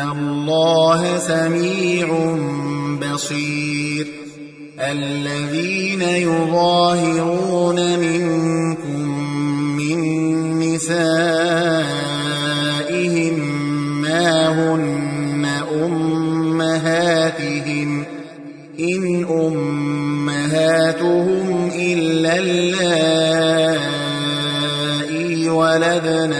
الله سميع بصير. الذين يظاهرون منكم من نسائهم ما هن أمهاتهم. إن أمهاتهم إلا اللائي ولدنهم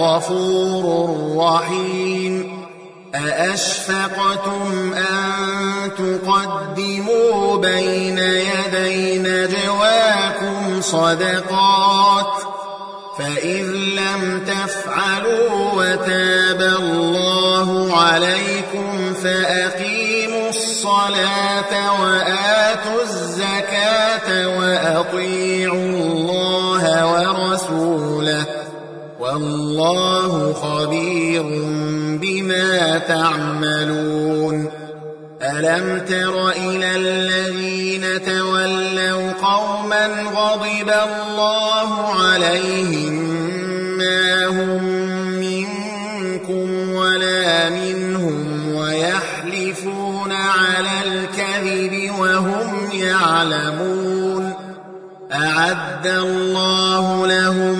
غفور رحيم. أأشفقتم أن تقدموا بين يدي نجواكم صدقات؟ فإذ لم تفعلوا وتاب الله عليكم فأقيموا الصلاة وآتوا الزكاة وأطيعوا والله خبير بما تعملون. ألم تر إلى الذين تولوا قوما غضب الله عليهم ما هم منكم ولا منهم ويحلفون على الكذب وهم يعلمون. أعد الله لهم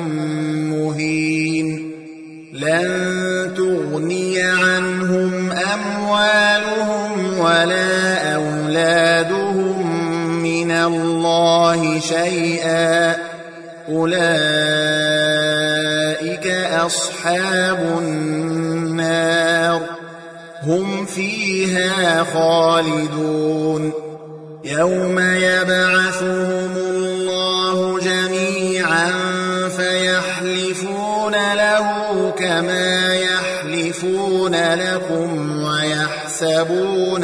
أولادهم من الله شيئا أولئك أصحاب النار هم فيها خالدون يوم يبعثهم الله جميعا فيحلفون له كما يحلفون لكم ويحسبون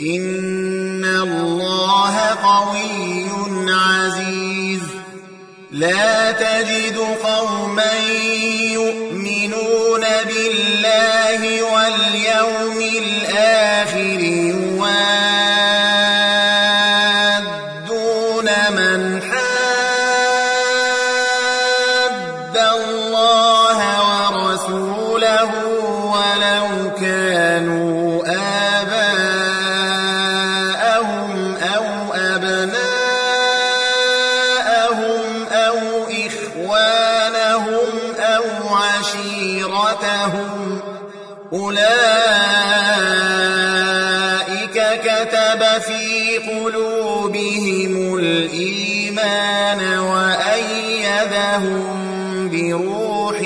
إن الله قوي عزيز. لا تجد قوما يؤمنون بالله واليوم وعدهم أولئك كتب في قلوبهم الإيمان وأيدهم بروح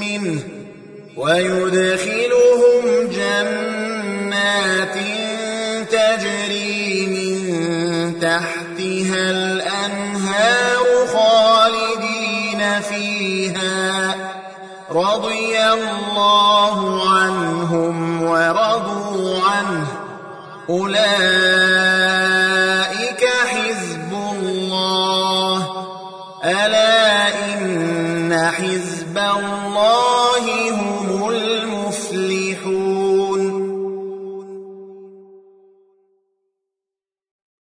منه ويدخلهم جنات رضي الله عنهم ورضوا عنه أولئك